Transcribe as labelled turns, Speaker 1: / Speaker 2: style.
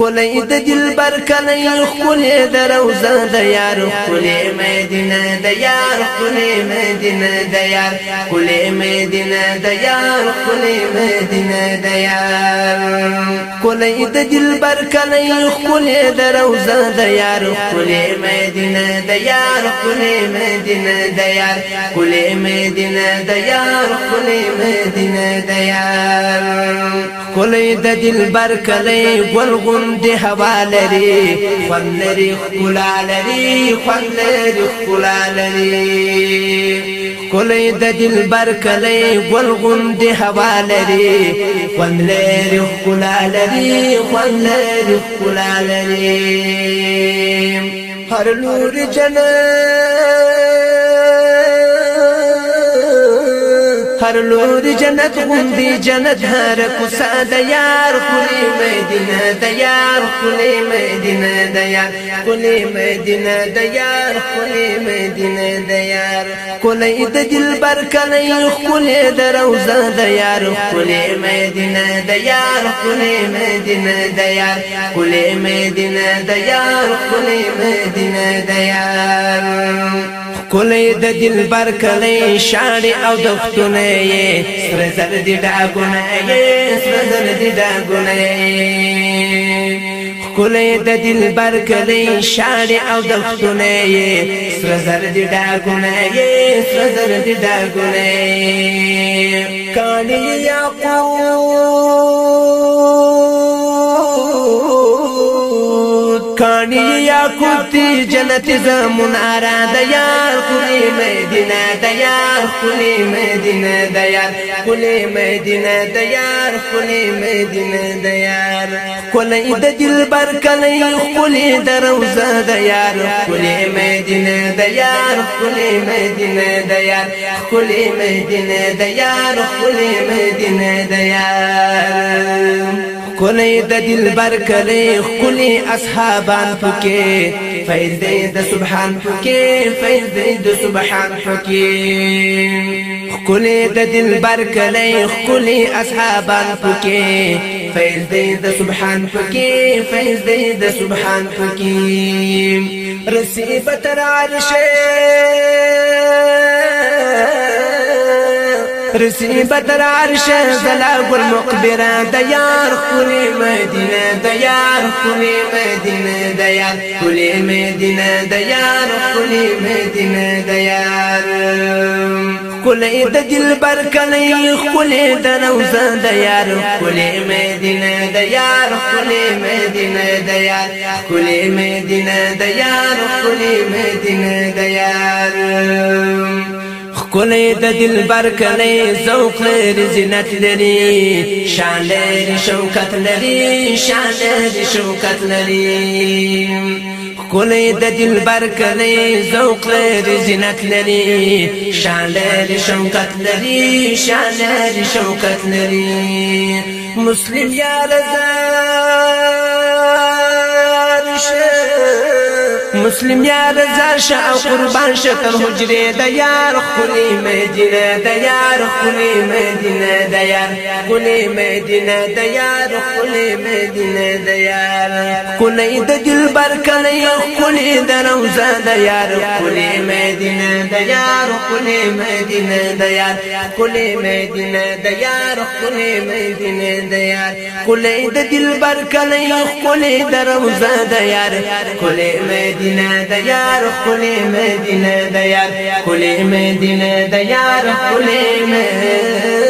Speaker 1: کلی د دلبر کلی خلی د روزه د یار خلی مدینه د یار خلی مدینه د یار خلی مدینه د یار مدینه د یار کلی د دلبر کلی خلی د روزه د یار خلی مدینه د یار خلی مدینه د یار خلی مدینه د یار مدینه د یار کلی د دلبر کلی ګل غوندې هوا لري خوند لري ښکلا لري خوند لري ښکلا لري. کلی د دلبر کلی ګل غوندې هوا لري خوند لري ښکلا لري خوند لري ښکلا لري. هر لور جنت هر لور جنت غوندي جنت هر کوسا د یار کلی مدینه د یار کلی مدینه د یار کلی مدینه د یار کلی مدینه د یار کلی د دلبر کلی کلی د روزه د یار کلی مدینه د یار کلی مدینه د یار کلی مدینه د یار کلی مدینه د یار کلی د دلبر کلی شاړې او د ختونه یې. سره زر دي ډاګونه یې سره زر دي ډاګونه یې. کلی د دلبر کلی شاړې او د ختونه یې. سره زر دي ډاګونه یې سره زر دي ډاګونه یې. کانی یاقوت کانی یا کوتی جنت زمون آرا دیار کلی مدینه دیار کلی مدینه دیار کلی مدینه دیار کلی مدینه دیار. کلی د دلبر کلی کلی د روزه دیار کلی مدینه دیار کلی مدینه دیار. کلی مدینه دیار کلی مدینه دیار. کلی د دلبر کلی کلی اصحابان پکې. فیض دې د سبحان پکې فیض دې د سبحان پکې. کلی د دلبر کلی کلی اصحابان پکې. فیض دې د سبحان پکې فیض دې د سبحان پکې. رسی بتر عرشه رسی بدر عرش گل مقبره د یار خوري مدینه د یار خوري مدینه د یار خوري مدینه د یار خوري مدینه د یار کلی د دلبر کلی کلی د روزه د یار کلی مدینه د یار کلی مدینه د یار کلی مدینه د یار کلی مدینه د کلی د دلبر کلی ذوق لري زینت لري شان لري شوکت لري شان لري شوکت لري کلی د دلبر کلی ذوق لري زینت لري شان لري شوکت لري شان لري شوکت لري مسلم یا رضا مسلم یار زار شه أو قربان تر حجره د یار خلی مدینه د یار خلی مدینه د یار خلی مدینه د یار مدینه د یار د دلبر کلی خلی د روزه د یار مدینه د दीन दया दया खुले में दीन दया रुले में दिन د दया کلی बर कले दरो दया खुले में दिन दया रुले में दीन दया दया खुले में